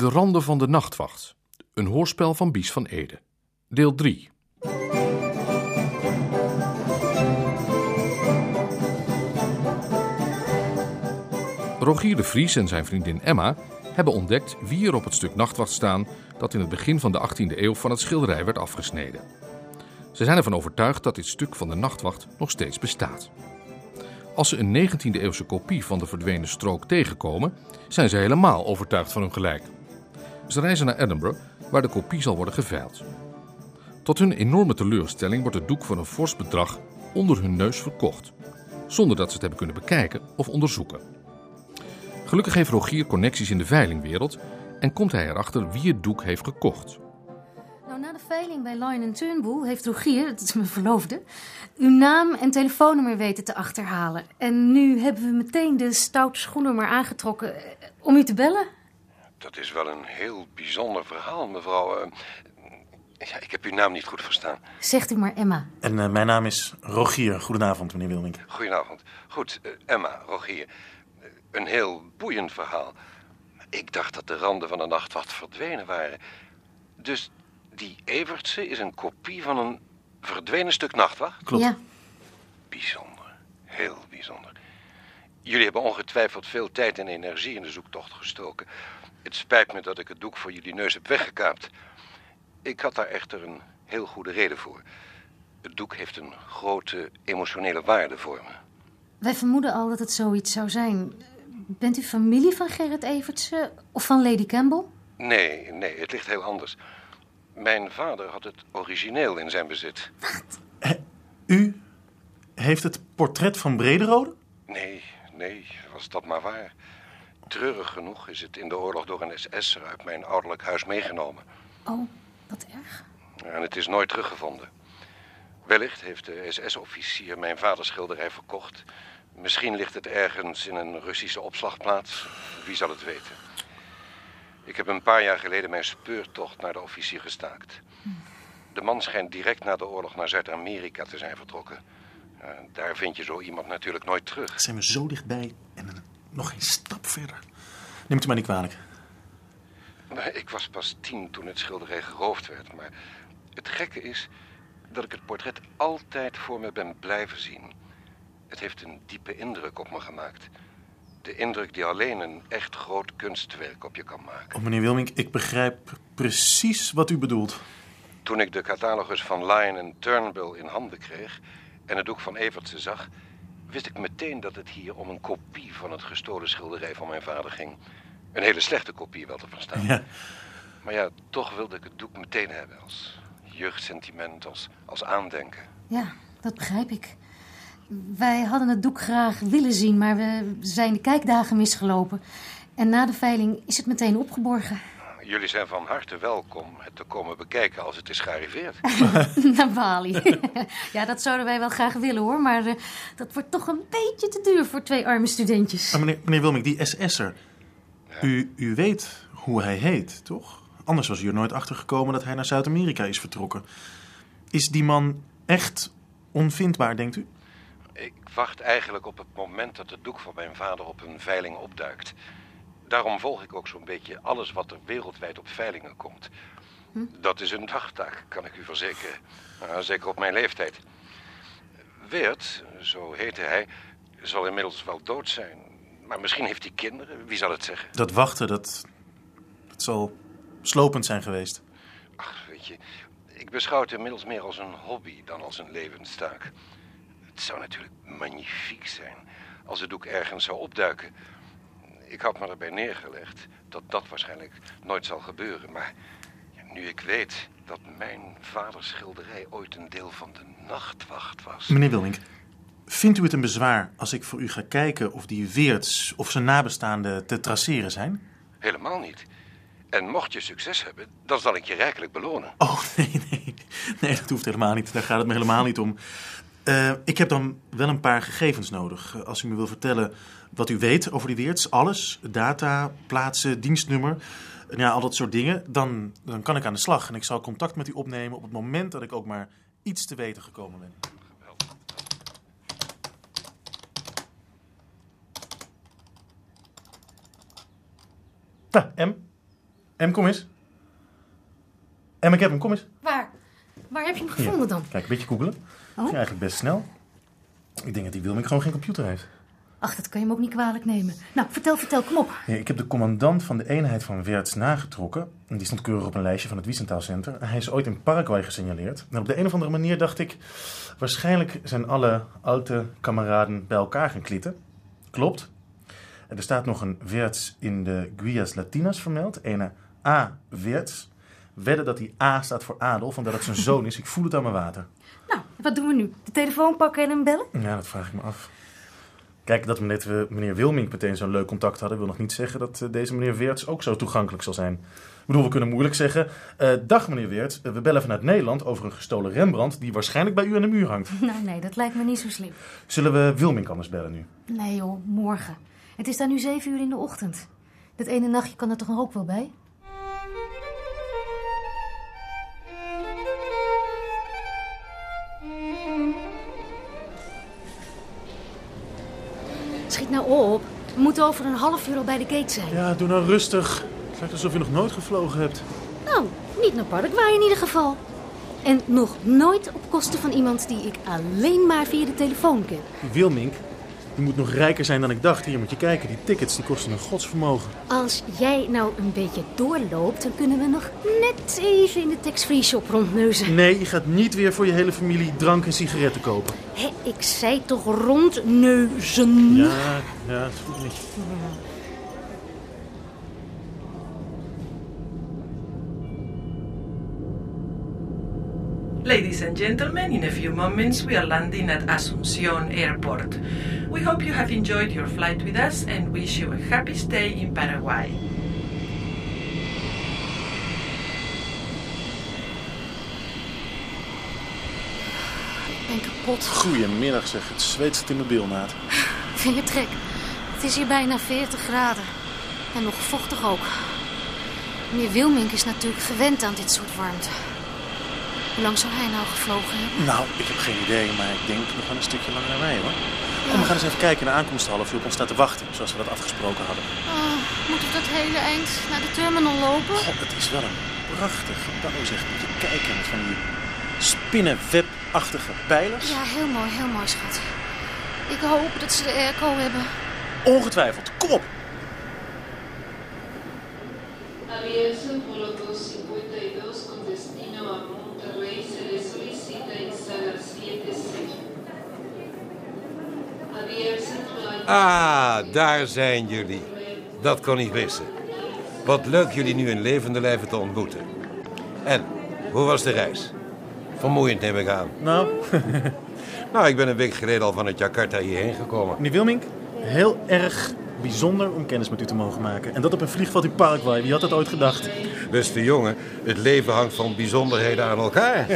De Randen van de Nachtwacht. Een hoorspel van Bies van Ede. Deel 3. Rogier de Vries en zijn vriendin Emma hebben ontdekt wie er op het stuk nachtwacht staan dat in het begin van de 18e eeuw van het schilderij werd afgesneden. Ze zijn ervan overtuigd dat dit stuk van de nachtwacht nog steeds bestaat. Als ze een 19e eeuwse kopie van de verdwenen strook tegenkomen, zijn ze helemaal overtuigd van hun gelijk. Ze reizen naar Edinburgh, waar de kopie zal worden geveild. Tot hun enorme teleurstelling wordt het doek voor een fors bedrag onder hun neus verkocht, zonder dat ze het hebben kunnen bekijken of onderzoeken. Gelukkig heeft Rogier connecties in de veilingwereld en komt hij erachter wie het doek heeft gekocht. Nou, na de veiling bij Lion Turnbull heeft Rogier, dat is mijn verloofde, uw naam en telefoonnummer weten te achterhalen. En nu hebben we meteen de stoute schoenen maar aangetrokken om u te bellen. Dat is wel een heel bijzonder verhaal, mevrouw. Eh, ja, ik heb uw naam niet goed verstaan. Zegt u maar Emma. En eh, mijn naam is Rogier. Goedenavond, meneer Wilmink. Goedenavond. Goed, eh, Emma, Rogier. Een heel boeiend verhaal. Ik dacht dat de randen van de nachtwacht verdwenen waren. Dus die Evertse is een kopie van een verdwenen stuk nachtwacht? Klopt. Ja, Bijzonder. Heel bijzonder. Jullie hebben ongetwijfeld veel tijd en energie in de zoektocht gestoken. Het spijt me dat ik het doek voor jullie neus heb weggekaapt. Ik had daar echter een heel goede reden voor. Het doek heeft een grote emotionele waarde voor me. wij vermoeden al dat het zoiets zou zijn. Bent u familie van Gerrit Evertse of van Lady Campbell? Nee, nee, het ligt heel anders. Mijn vader had het origineel in zijn bezit. U heeft het portret van Brederode? Nee, nee, was dat maar waar. Treurig genoeg is het in de oorlog door een SS'er uit mijn ouderlijk huis meegenomen. Oh, wat erg. En het is nooit teruggevonden. Wellicht heeft de SS-officier mijn vaders schilderij verkocht. Misschien ligt het ergens in een Russische opslagplaats. Wie zal het weten? Ik heb een paar jaar geleden mijn speurtocht naar de officier gestaakt. De man schijnt direct na de oorlog naar Zuid-Amerika te zijn vertrokken. Eh, daar vind je zo iemand natuurlijk nooit terug. Zijn we zo dichtbij en nog geen stap verder. Neemt u mij niet kwalijk. Maar Ik was pas tien toen het schilderij geroofd werd. Maar het gekke is dat ik het portret altijd voor me ben blijven zien. Het heeft een diepe indruk op me gemaakt. De indruk die alleen een echt groot kunstwerk op je kan maken. Oh, meneer Wilmink, ik begrijp precies wat u bedoelt. Toen ik de catalogus van Lyon en Turnbull in handen kreeg en het doek van Evertse zag, wist ik meteen dat het hier om een kopie van het gestolen schilderij van mijn vader ging. Een hele slechte kopie wel te verstaan. Ja, Maar ja, toch wilde ik het doek meteen hebben als jeugdsentiment, als, als aandenken. Ja, dat begrijp ik. Wij hadden het doek graag willen zien, maar we zijn de kijkdagen misgelopen. En na de veiling is het meteen opgeborgen. Jullie zijn van harte welkom het te komen bekijken als het is gearriveerd. Naar Bali. ja, dat zouden wij wel graag willen hoor, maar eh, dat wordt toch een beetje te duur voor twee arme studentjes. maar meneer, meneer Wilmink, die SS'er. U, u weet hoe hij heet, toch? Anders was u er nooit achter gekomen dat hij naar Zuid-Amerika is vertrokken. Is die man echt onvindbaar, denkt u? Ik wacht eigenlijk op het moment dat het doek van mijn vader op een veiling opduikt. Daarom volg ik ook zo'n beetje alles wat er wereldwijd op veilingen komt. Dat is een dagtaak, kan ik u verzekeren. Nou, zeker op mijn leeftijd. Weert, zo heette hij, zal inmiddels wel dood zijn. Maar misschien heeft hij kinderen, wie zal het zeggen? Dat wachten, dat, dat zal slopend zijn geweest. Ach, weet je, ik beschouw het inmiddels meer als een hobby dan als een levenstaak. Het zou natuurlijk magnifiek zijn als het doek ergens zou opduiken. Ik had me erbij neergelegd dat dat waarschijnlijk nooit zal gebeuren. Maar ja, nu ik weet dat mijn vaders schilderij ooit een deel van de nachtwacht was. Meneer Wilmink, vindt u het een bezwaar als ik voor u ga kijken of die Weerts of zijn nabestaanden te traceren zijn? Helemaal niet. En mocht je succes hebben, dan zal ik je rijkelijk belonen. Oh, nee, nee. Nee, dat hoeft helemaal niet. Daar gaat het me helemaal niet om. Eh, ik heb dan wel een paar gegevens nodig. Eh, Als u me wil vertellen wat u weet over die Weerts, alles, data, plaatsen, dienstnummer, en ja, al dat soort dingen, dan, dan kan ik aan de slag. En ik zal contact met u opnemen op het moment dat ik ook maar iets te weten gekomen ben. Nou, M, Em, kom eens. Em, ik heb hem, kom eens. Waar? Waar heb je hem gevonden dan? Kijk, een beetje googelen. Oh. Ging eigenlijk best snel. Ik denk dat die Wilming gewoon geen computer heeft. Ach, dat kan je hem ook niet kwalijk nemen. Nou, vertel, vertel, kom op. Ja, ik heb de commandant van de eenheid van Werts nagetrokken. En Die stond keurig op een lijstje van het Wiesenthal Center. Hij is ooit in Paraguay gesignaleerd. En op de een of andere manier dacht ik... waarschijnlijk zijn alle oude kameraden bij elkaar gaan klitten. Klopt. En er staat nog een Werts in de Guias Latinas vermeld. Ene A. Werts. Wedden dat die A staat voor Adolf, omdat het zijn zoon is. Ik voel het aan mijn water. Nou, wat doen we nu? De telefoon pakken en hem bellen? Ja, dat vraag ik me af. Kijk, dat we net we meneer Wilmink meteen zo'n leuk contact hadden... wil nog niet zeggen dat eh, deze meneer Weerts ook zo toegankelijk zal zijn. Ik bedoel, we kunnen moeilijk zeggen... eh, dag meneer Weerts, eh, we bellen vanuit Nederland over een gestolen Rembrandt... die waarschijnlijk bij u aan de muur hangt. Nou, nee, dat lijkt me niet zo slim. Zullen we Wilmink anders bellen nu? Nee joh, morgen. Het is daar nu zeven uur in de ochtend. Dat ene nachtje kan er toch ook wel bij? Nou op. We moeten over een half uur al bij de gate zijn. Ja, doe nou rustig. Het lijkt alsof je nog nooit gevlogen hebt. Nou, niet naar Paraguay in ieder geval. En nog nooit op kosten van iemand die ik alleen maar via de telefoon ken. Wilmink, die moet nog rijker zijn dan ik dacht. Hier moet je kijken, die tickets die kosten een godsvermogen. Als jij nou een beetje doorloopt, dan kunnen we nog net even in de tax-free shop rondneuzen. Nee, je gaat niet weer voor je hele familie drank en sigaretten kopen. Hé, ik zei toch rondneuzen? Ja, ja, dat is goed niet. Ladies and gentlemen, in a few moments we are landing at Asunción Airport. We hope you have enjoyed your flight with us and wish you a happy stay in Paraguay. Kapot. Goedemiddag zeg, het zweet zit in mijn bilnaad. Vingertrek. Het is hier bijna 40 graden. En nog vochtig ook. Meneer Wilmink is natuurlijk gewend aan dit soort warmte. Hoe lang zou hij nou gevlogen hebben? Nou, ik heb geen idee, maar ik denk nog wel een stukje langer naar mij hoor. Kom, we gaan eens even kijken in de aankomsthalf of je op ons staat te wachten, zoals we dat afgesproken hadden. Oh, moeten we dat hele eind naar de terminal lopen? God, het is wel een prachtig gebouw zeg. Moet je kijken met van die spinnenwebachtige pijlers. Ja, heel mooi, heel mooi, schat. Ik hoop dat ze de airco hebben. Ongetwijfeld, kom op! Abierto el vuelo 252 con destino a Monterrey. Se le solicita instalar 76. Abierto flight. Ah, daar zijn jullie. Dat kon niet missen. Wat leuk jullie nu in levende lijven te ontmoeten. En, hoe was de reis? Vermoeiend neem ik aan. Nou, Nou, ik ben een week geleden al vanuit Jakarta hierheen gekomen. meneer Wilmink, heel erg bijzonder om kennis met u te mogen maken. En dat op een vliegveld in Paraguay, wie had dat ooit gedacht? Beste jongen, het leven hangt van bijzonderheden aan elkaar.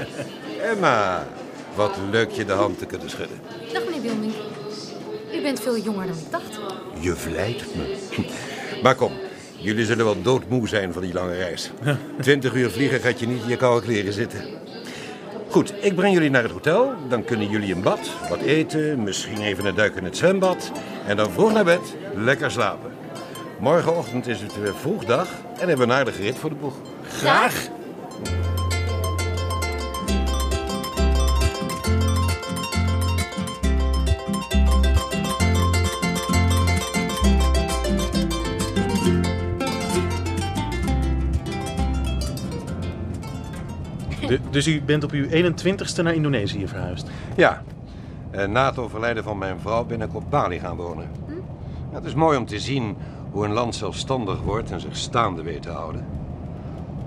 Emma, wat leuk je de hand te kunnen schudden. Dag, meneer Wilmink. U bent veel jonger dan ik dacht. Je vlijt me. Maar kom, jullie zullen wel doodmoe zijn van die lange reis. Twintig uur vliegen gaat je niet in je koude kleren zitten. Goed, ik breng jullie naar het hotel. Dan kunnen jullie een bad, wat eten, misschien even een duik in het zwembad. En dan vroeg naar bed, lekker slapen. Morgenochtend is het weer vroeg dag en hebben we een aardige rit voor de boeg. Graag! Dus u bent op uw 21ste naar Indonesië verhuisd? Ja, en na het overlijden van mijn vrouw ben ik op Bali gaan wonen. Ja, het is mooi om te zien hoe een land zelfstandig wordt en zich staande weet te houden.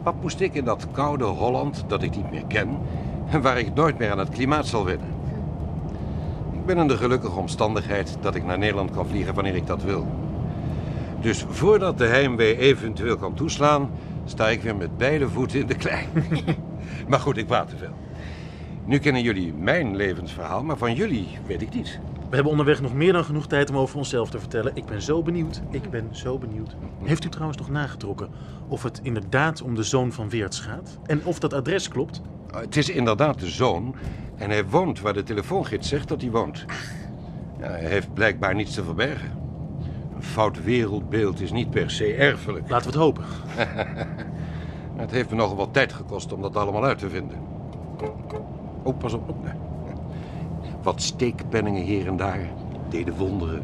Wat moest ik in dat koude Holland dat ik niet meer ken en waar ik nooit meer aan het klimaat zal wennen? Ik ben in de gelukkige omstandigheid dat ik naar Nederland kan vliegen wanneer ik dat wil. Dus voordat de heimwee eventueel kan toeslaan, sta ik weer met beide voeten in de klei. maar goed, ik praat te veel. Nu kennen jullie mijn levensverhaal, maar van jullie weet ik niets. We hebben onderweg nog meer dan genoeg tijd om over onszelf te vertellen. Ik ben zo benieuwd. Ik ben zo benieuwd. Heeft u trouwens nog nagetrokken of het inderdaad om de zoon van Weerts gaat? En of dat adres klopt? Het is inderdaad de zoon en hij woont waar de telefoongids zegt dat hij woont. Ja, hij heeft blijkbaar niets te verbergen. Een fout wereldbeeld is niet per se erfelijk. Laten we het hopen. Het heeft me nogal wat tijd gekost om dat allemaal uit te vinden. Oh, pas op. Wat steekpenningen hier en daar deden wonderen.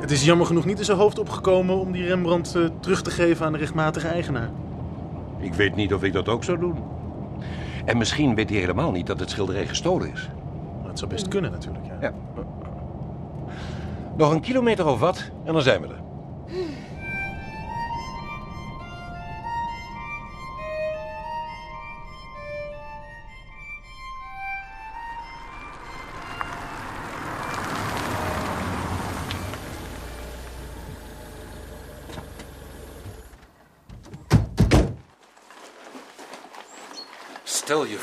Het is jammer genoeg niet in zijn hoofd opgekomen om die Rembrandt eh, terug te geven aan de rechtmatige eigenaar. Ik weet niet of ik dat ook zou doen. En misschien weet hij helemaal niet dat het schilderij gestolen is. Maar het zou best kunnen natuurlijk. Ja. Ja. Nog een kilometer of wat en dan zijn we er.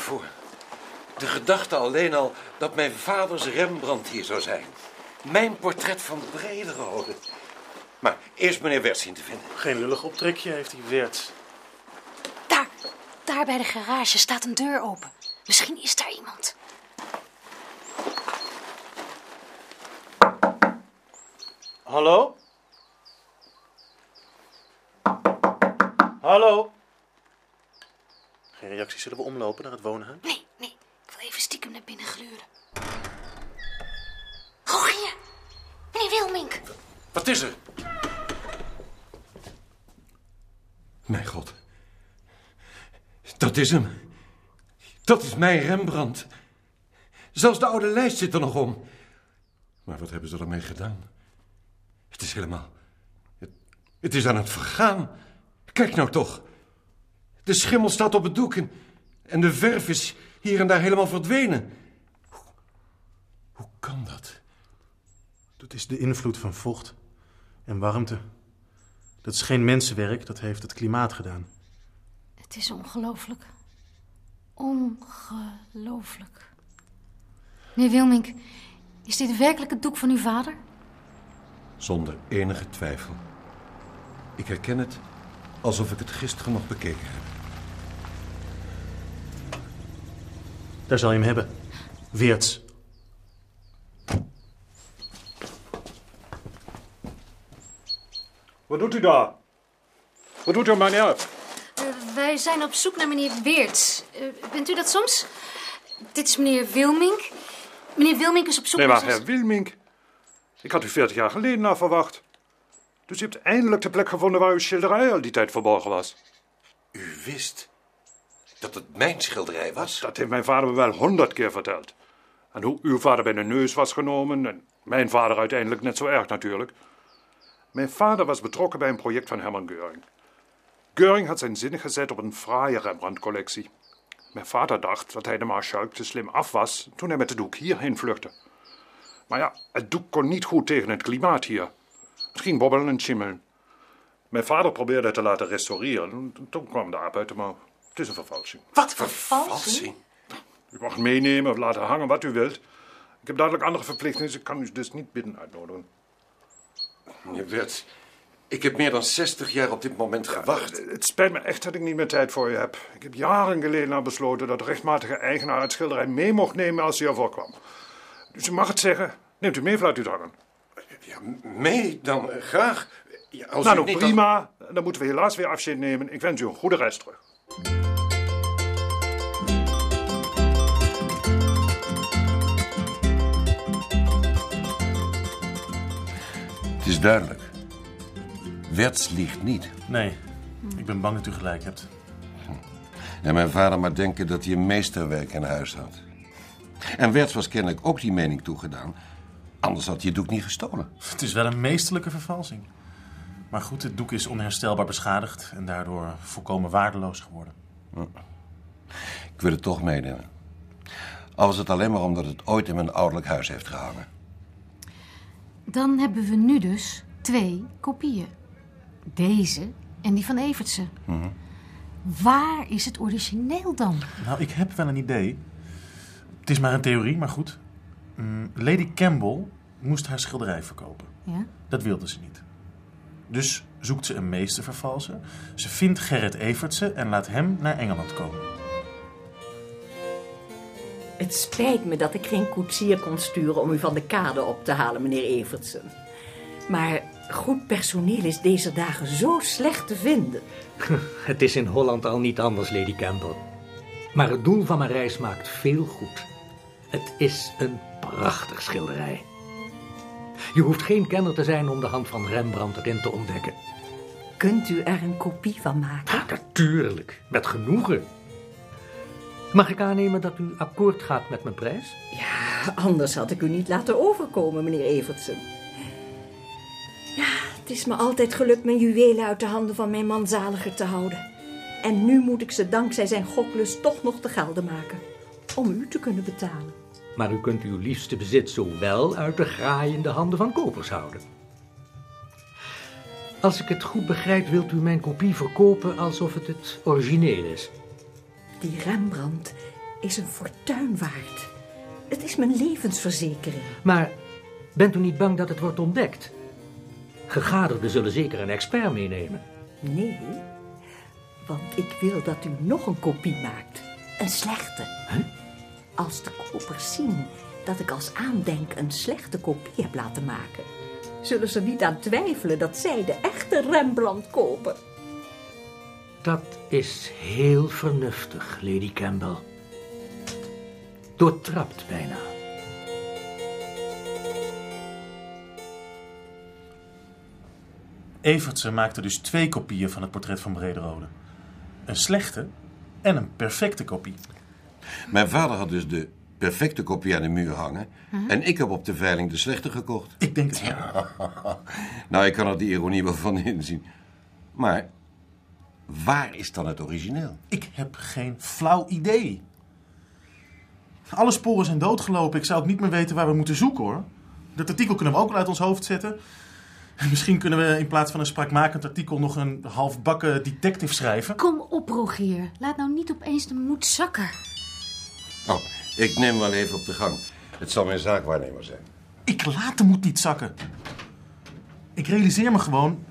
Voor, de gedachte alleen al dat mijn vaders Rembrandt hier zou zijn. Mijn portret van Brederode. Maar eerst meneer Wert zien te vinden. Geen lullig optrekje heeft hij Weert. Daar, daar bij de garage staat een deur open. Misschien is daar iemand. Hallo? Hallo? Geen reactie, zullen we omlopen naar het woonhuis? Nee, nee. Ik wil even stiekem naar binnen gluren. Rogier! Meneer Wilmink! Wat is er? Mijn god. Dat is hem. Dat is mijn Rembrandt. Zelfs de oude lijst zit er nog om. Maar wat hebben ze ermee gedaan? Het is helemaal... Het, het is aan het vergaan. Kijk nou toch. De schimmel staat op het doek en, en de verf is hier en daar helemaal verdwenen. Hoe, hoe kan dat? Dat is de invloed van vocht en warmte. Dat is geen mensenwerk, dat heeft het klimaat gedaan. Het is ongelooflijk. Ongelooflijk. Meneer Wilmink, is dit werkelijk het doek van uw vader? Zonder enige twijfel. Ik herken het alsof ik het gisteren nog bekeken heb. Daar zal je hem hebben. Weerts. Wat doet u daar? Wat doet u, meneer? Eh, wij zijn op zoek naar meneer Weerts. Eh, bent u dat soms? Dit is meneer Wilmink. Meneer Wilmink is op zoek Nee, naar... maar Herr Wilmink. Ik had u 40 jaar geleden al verwacht. Dus u hebt eindelijk de plek gevonden waar uw schilderij al die tijd verborgen was. U wist dat het mijn schilderij was? Dat heeft mijn vader me wel honderd keer verteld. En hoe uw vader bij de neus was genomen en mijn vader uiteindelijk net zo erg natuurlijk. Mijn vader was betrokken bij een project van Hermann Göring. Göring had zijn zinnen gezet op een fraaie Rembrandt-collectie. Mijn vader dacht dat hij de Maarschalk te slim af was toen hij met de doek hierheen vluchtte. Maar ja, het doek kon niet goed tegen het klimaat hier. Het ging bobbelen en schimmelen. Mijn vader probeerde het te laten restaureren. en Toen kwam de aap uit de. Het is een vervalsing. Wat vervalsing? U mag meenemen of laten hangen wat u wilt. Ik heb duidelijk andere verplichtingen, dus ik kan u dus niet binnen uitnodigen. Meneer Wert, ik heb meer dan 60 jaar op dit moment gewacht. Het spijt me echt dat ik niet meer tijd voor u heb. Ik heb jaren geleden al besloten dat de rechtmatige eigenaar het schilderij mee mocht nemen als hij ervoor kwam. Dus u mag het zeggen. Neemt u mee vanuit uw hangen. Ja, mee dan eh, graag. Ja, als Nou, u nou niet prima. Dan moeten we helaas weer afscheid nemen. Ik wens u een goede reis terug. Duidelijk. Werts liegt niet. Nee, ik ben bang dat u gelijk hebt. En mijn vader maar denken dat hij een meesterwerk in huis had. En Werts was kennelijk ook die mening toegedaan. Anders had hij het doek niet gestolen. Het is wel een meesterlijke vervalsing. Maar goed, het doek is onherstelbaar beschadigd en daardoor volkomen waardeloos geworden. Ik wil het toch meenemen. Al was het alleen maar omdat het ooit in mijn ouderlijk huis heeft gehangen. Dan hebben we nu dus twee kopieën. Deze en die van Evertsen. Waar is het origineel dan? Nou, ik heb wel een idee. Het is maar een theorie, maar goed. Mm, Lady Campbell moest haar schilderij verkopen. Ja? Dat wilde ze niet. Dus zoekt ze een meestervervalser. Ze vindt Gerrit Evertsen en laat hem naar Engeland komen. Het spijt me dat ik geen koetsier kon sturen om u van de kade op te halen, meneer Evertsen. Maar Goed personeel is deze dagen zo slecht te vinden. Het is in Holland al niet anders, Lady Campbell. Maar het doel van mijn reis maakt veel goed. Het is een prachtig schilderij. Je hoeft geen kenner te zijn om de hand van Rembrandt erin te ontdekken. Kunt u er een kopie van maken? Natuurlijk, met genoegen. Mag ik aannemen dat u akkoord gaat met mijn prijs? Ja, anders had ik u niet laten overkomen, meneer Evertsen. Ja, het is me altijd gelukt mijn juwelen uit de handen van mijn man zaliger te houden. En nu moet ik ze dankzij zijn goklust toch nog te gelden maken. Om u te kunnen betalen. Maar u kunt uw liefste bezit zowel uit de graaiende handen van kopers houden. Als ik het goed begrijp, wilt u mijn kopie verkopen alsof het het origineel is. Die Rembrandt is een fortuin waard. Het is mijn levensverzekering. Maar bent u niet bang dat het wordt ontdekt? Gegadigden zullen zeker een expert meenemen. Nee, want ik wil dat u nog een kopie maakt. Een slechte. Als de kopers zien dat ik als aandenk een slechte kopie heb laten maken, zullen ze niet aan twijfelen dat zij de echte Rembrandt kopen. Dat is heel vernuftig, Lady Campbell. Doortrapt bijna. Evertsen maakte dus twee kopieën van het portret van Brederode. Een slechte en een perfecte kopie. Mijn vader had dus de perfecte kopie aan de muur hangen. En ik heb op de veiling de slechte gekocht. Ik denk het wel. Nou, ik kan er die ironie wel van inzien. Maar waar is dan het origineel? Ik heb geen flauw idee. Alle sporen zijn doodgelopen. Ik zou ook niet meer weten waar we moeten zoeken hoor. Dat artikel kunnen we ook wel uit ons hoofd zetten. En misschien kunnen we in plaats van een spraakmakend artikel nog een halfbakken detective schrijven. Kom op, Rogier. Laat nou niet opeens de moed zakken. Oh, ik neem wel even op de gang. Het zal mijn zaakwaarnemer zijn. Ik laat de moed niet zakken. Ik realiseer me gewoon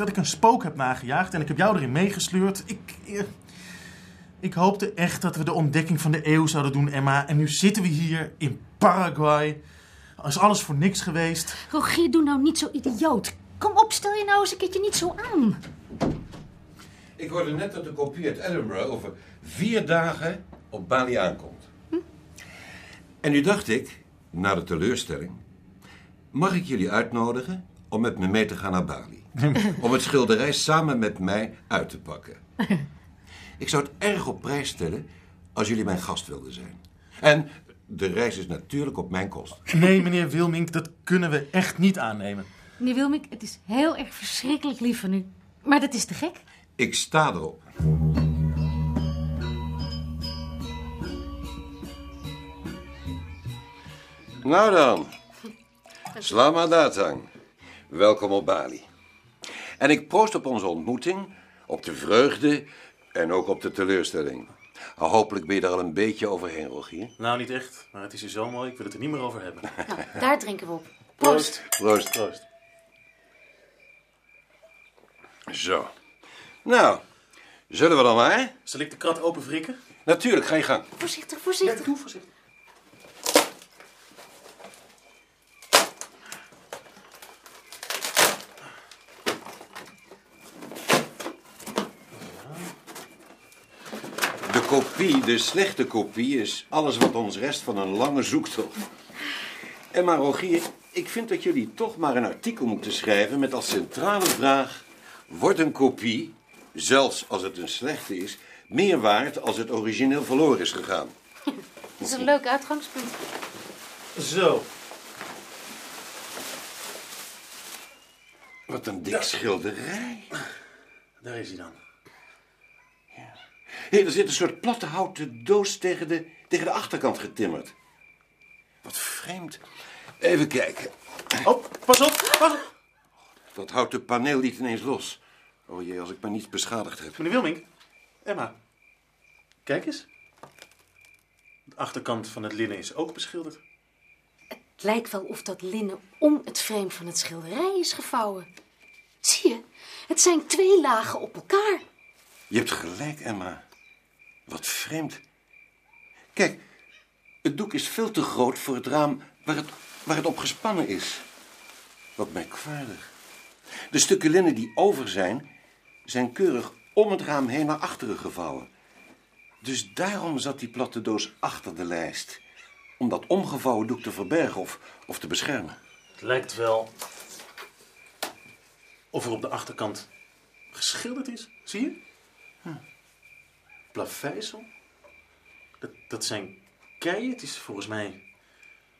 dat ik een spook heb nagejaagd en ik heb jou erin meegesleurd. Ik, eh, ik hoopte echt dat we de ontdekking van de eeuw zouden doen, Emma. En nu zitten we hier in Paraguay. Is alles voor niks geweest? Rogier, doe nou niet zo idioot. Kom op, stel je nou eens een keertje niet zo aan. Ik hoorde net dat de kopie uit Edinburgh over vier dagen op Bali aankomt. En nu dacht ik, na de teleurstelling... mag ik jullie uitnodigen om met me mee te gaan naar Bali? om het schilderij samen met mij uit te pakken. Ik zou het erg op prijs stellen als jullie mijn gast wilden zijn. En de reis is natuurlijk op mijn kost. Nee, meneer Wilmink, dat kunnen we echt niet aannemen. Meneer Wilmink, het is heel erg verschrikkelijk lief van u. Maar dat is te gek. Ik sta erop. Nou dan, Selamat datang. Welkom op Bali. En ik proost op onze ontmoeting, op de vreugde en ook op de teleurstelling. Hopelijk ben je er al een beetje overheen, Rogier. Nou, niet echt, maar het is hier zo mooi, ik wil het er niet meer over hebben. Nou, daar drinken we op. Proost. Proost. Proost. Zo. Nou, zullen we dan maar? Zal ik de krat open wrikken? Natuurlijk, ga je gang. Voorzichtig, voorzichtig. doe voorzichtig. De kopie, de slechte kopie, is alles wat ons rest van een lange zoektocht. En maar Rogier, ik vind dat jullie toch maar een artikel moeten schrijven met als centrale vraag... Wordt een kopie, zelfs als het een slechte is, meer waard als het origineel verloren is gegaan? Dat is een leuk uitgangspunt. Zo. Wat een dik schilderij. Daar is hij dan. Hé, er zit een soort platte houten doos tegen de, tegen de achterkant getimmerd. Wat vreemd. Even kijken. Oh, pas op, pas op. Dat houten paneel liet ineens los. Oh jee, als ik maar niets beschadigd heb. Meneer Wilmink, Emma, kijk eens. De achterkant van het linnen is ook beschilderd. Het lijkt wel of dat linnen om het frame van het schilderij is gevouwen. Zie je, het zijn twee lagen op elkaar. Je hebt gelijk, Emma. Wat vreemd. Kijk, het doek is veel te groot voor het raam waar het, waar het op gespannen is. Wat merkwaardig. De stukken linnen die over zijn, zijn keurig om het raam heen naar achteren gevouwen. Dus daarom zat die platte doos achter de lijst. Om dat omgevouwen doek te verbergen of, of te beschermen. Het lijkt wel of er op de achterkant geschilderd is. Zie je? Hm. Plaveisel. Dat, dat zijn keien. Het is volgens mij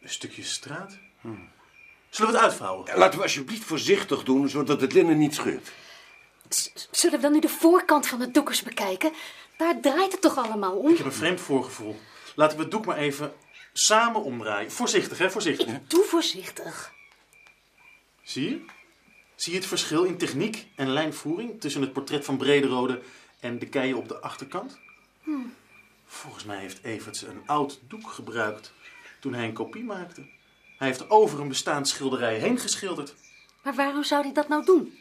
een stukje straat. Hm. Zullen we het uitvouwen? Laten we alsjeblieft voorzichtig doen, zodat het linnen niet scheurt. Zullen we dan nu de voorkant van het doek eens bekijken? Daar draait het toch allemaal om? Ik heb een vreemd voorgevoel. Laten we het doek maar even samen omdraaien. Voorzichtig, hè? Voorzichtig. Doe voorzichtig. Zie je? Zie je het verschil in techniek en lijnvoering tussen het portret van Brederode en de keien op de achterkant? Hmm. Volgens mij heeft Everts een oud doek gebruikt toen hij een kopie maakte. Hij heeft over een bestaand schilderij heen geschilderd. Maar waarom zou hij dat nou doen?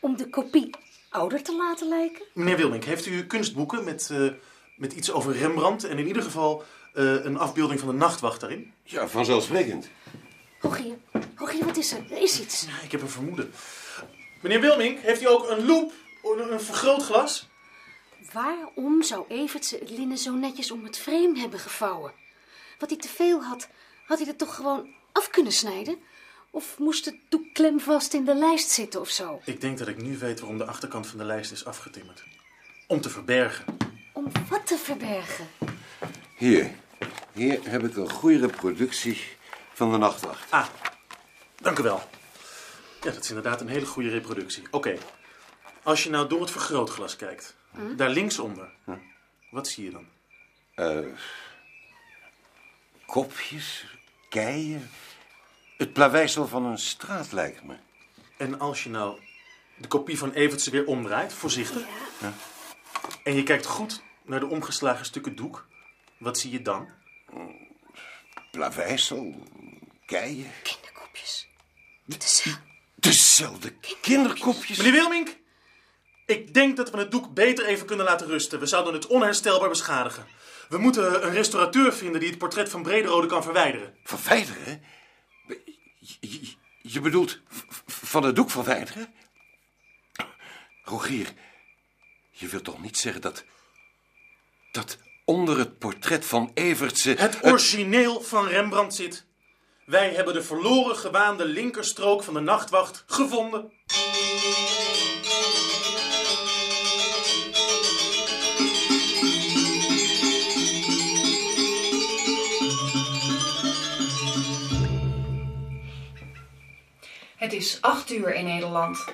Om de kopie ouder te laten lijken? Meneer Wilmink, heeft u kunstboeken met, eh, met iets over Rembrandt en in ieder geval eh, een afbeelding van de nachtwacht daarin? Ja, vanzelfsprekend. Rogier, Rogier, wat is er? Er is iets. Ja, ik heb een vermoeden. Meneer Wilmink, heeft u ook een loop, een, een vergrootglas? Waarom zou Evertse het linnen zo netjes om het frame hebben gevouwen? Wat hij te veel had, had hij er toch gewoon af kunnen snijden? Of moest het doek klemvast in de lijst zitten of zo? Ik denk dat ik nu weet waarom de achterkant van de lijst is afgetimmerd. Om te verbergen. Om wat te verbergen? Hier. Hier heb ik een goede reproductie van de nachtwacht. Ah, dank u wel. Ja, dat is inderdaad een hele goede reproductie. Oké, als je nou door het vergrootglas kijkt, daar linksonder, wat zie je dan? Eh, kopjes, keien. Het plaveisel van een straat lijkt me. En als je nou de kopie van Evertse weer omdraait, voorzichtig, en je kijkt goed naar de omgeslagen stukken doek, wat zie je dan? Plaveisel, keien. Kinderkopjes. Dezelfde. Dezelfde kinderkopjes. Meneer Wilmink, ik denk dat we het doek beter even kunnen laten rusten. We zouden het onherstelbaar beschadigen. We moeten een restaurateur vinden die het portret van Brederode kan verwijderen. Verwijderen? Je, bedoelt van het doek verwijderen? Rogier, je wilt toch niet zeggen dat... dat onder het portret van Evertse... Het origineel van Rembrandt zit. Wij hebben de verloren gewaande linkerstrook van de nachtwacht gevonden. Het is 8 uur in Nederland.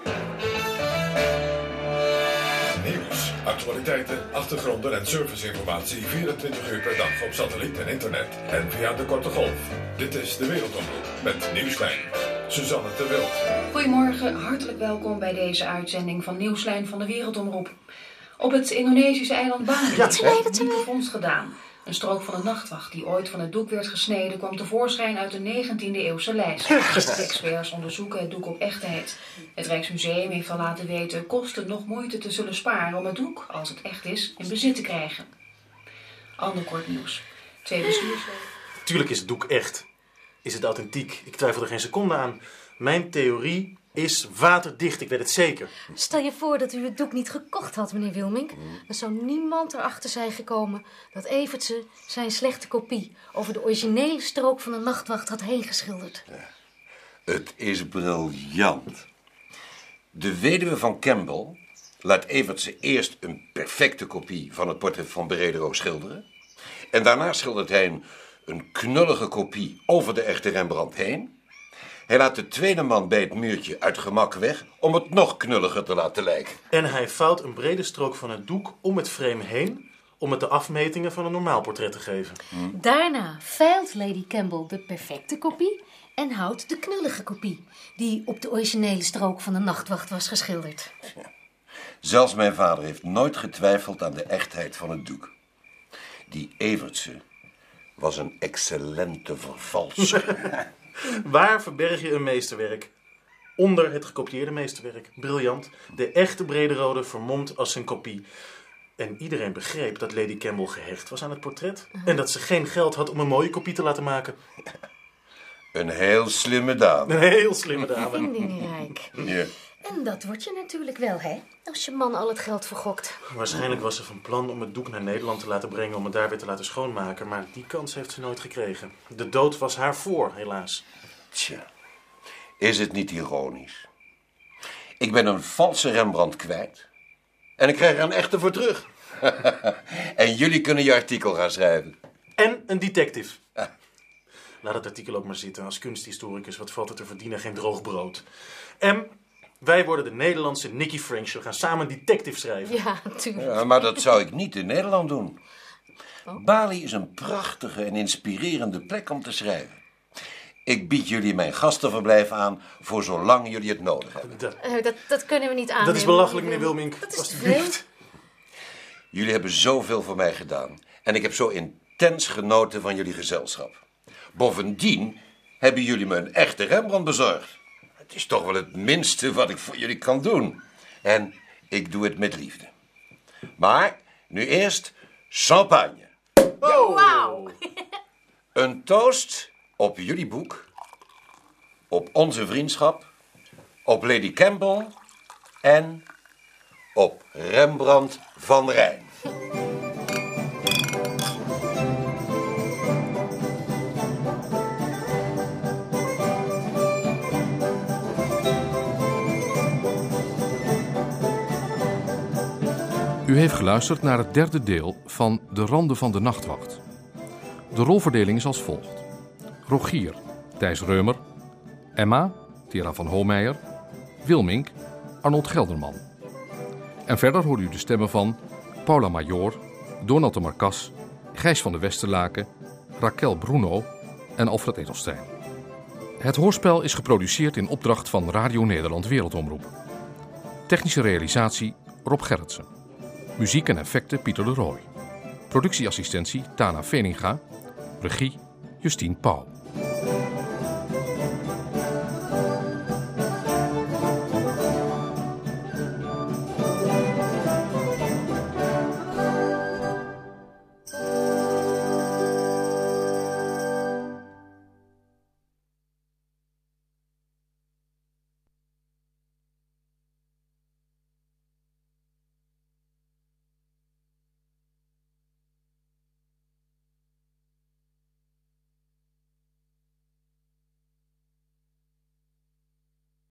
Nieuws, actualiteiten, achtergronden en serviceinformatie 24 uur per dag op satelliet en internet en via de korte golf. Dit is de Wereldomroep met Nieuwslijn. Suzanne de Wild. Goedemorgen, hartelijk welkom bij deze uitzending van Nieuwslijn van de Wereldomroep. Op het Indonesische eiland Bali Ja, hè? een nieuwe vondst gedaan. Een strook van de nachtwacht die ooit van het doek werd gesneden... kwam tevoorschijn uit de 19e eeuwse lijst. De experts onderzoeken het doek op echtheid. Het Rijksmuseum heeft al laten weten kosten nog moeite te zullen sparen... om het doek, als het echt is, in bezit te krijgen. Ander kort nieuws. Twee bestuursleden... Tuurlijk is het doek echt. Is het authentiek? Ik twijfel er geen seconde aan. Mijn theorie is waterdicht, ik weet het zeker. Stel je voor dat u het doek niet gekocht had, meneer Wilmink. Dan zou niemand erachter zijn gekomen dat Evertse zijn slechte kopie over de originele strook van de nachtwacht had heen geschilderd. Het is briljant. De weduwe van Campbell laat Evertse eerst een perfecte kopie van het portret van Beredero schilderen. En daarna schildert hij een, een knullige kopie over de echte Rembrandt heen. Hij laat de tweede man bij het muurtje uit gemak weg om het nog knulliger te laten lijken. En hij vouwt een brede strook van het doek om het frame heen... om het de afmetingen van een normaal portret te geven. Daarna veilt Lady Campbell de perfecte kopie en houdt de knullige kopie, die op de originele strook van de nachtwacht was geschilderd. Zelfs mijn vader heeft nooit getwijfeld aan de echtheid van het doek. Die Evertse was een excellente vervalser. Waar verberg je een meesterwerk? Onder het gekopieerde meesterwerk. Briljant. De echte Brederode vermomd als zijn kopie. En iedereen begreep dat Lady Campbell gehecht was aan het portret. En dat ze geen geld had om een mooie kopie te laten maken. Een heel slimme dame. Een heel slimme dame. Vindingrijk. Ja. En dat word je natuurlijk wel, hè? Als je man al het geld vergokt. Waarschijnlijk was ze van plan om het doek naar Nederland te laten brengen om het daar weer te laten schoonmaken, maar die kans heeft ze nooit gekregen. De dood was haar voor, helaas. Tja, is het niet ironisch? Ik ben een valse Rembrandt kwijt. En ik krijg er een echte voor terug. en jullie kunnen je artikel gaan schrijven. En een detective. Laat het artikel ook maar zitten. Als kunsthistoricus, wat valt er te verdienen? Geen droog brood. En wij worden de Nederlandse Nicky French. We gaan samen een detective schrijven. Ja, natuurlijk. Ja, maar dat zou ik niet in Nederland doen. Bali is een prachtige en inspirerende plek om te schrijven. Ik bied jullie mijn gastenverblijf aan voor zolang jullie het nodig hebben. Dat, Eh, dat, dat kunnen we niet aan. dat is belachelijk, meneer Wilmink. Dat is Alsjeblieft. Jullie hebben zoveel voor mij gedaan. En ik heb zo intens genoten van jullie gezelschap. Bovendien hebben jullie me een echte Rembrandt bezorgd. Het is toch wel het minste wat ik voor jullie kan doen. En ik doe het met liefde. Maar nu eerst champagne. Wauw. Een toast op jullie boek. Op onze vriendschap. Op Lady Campbell. En op Rembrandt van Rijn. U heeft geluisterd naar het derde deel van De Randen van de Nachtwacht. De rolverdeling is als volgt. Rogier, Thijs Reumer. Emma, Tera van Hoomeijer. Wilmink, Arnold Gelderman. En verder hoort u de stemmen van Paula Major, Donald de Marcas, Gijs van de Westerlaken, Raquel Bruno en Alfred Edelstein. Het hoorspel is geproduceerd in opdracht van Radio Nederland Wereldomroep. Technische realisatie Rob Gerritsen. Muziek en effecten Pieter de Rooij. Productieassistentie Tana Veninga. Regie Justine Pauw.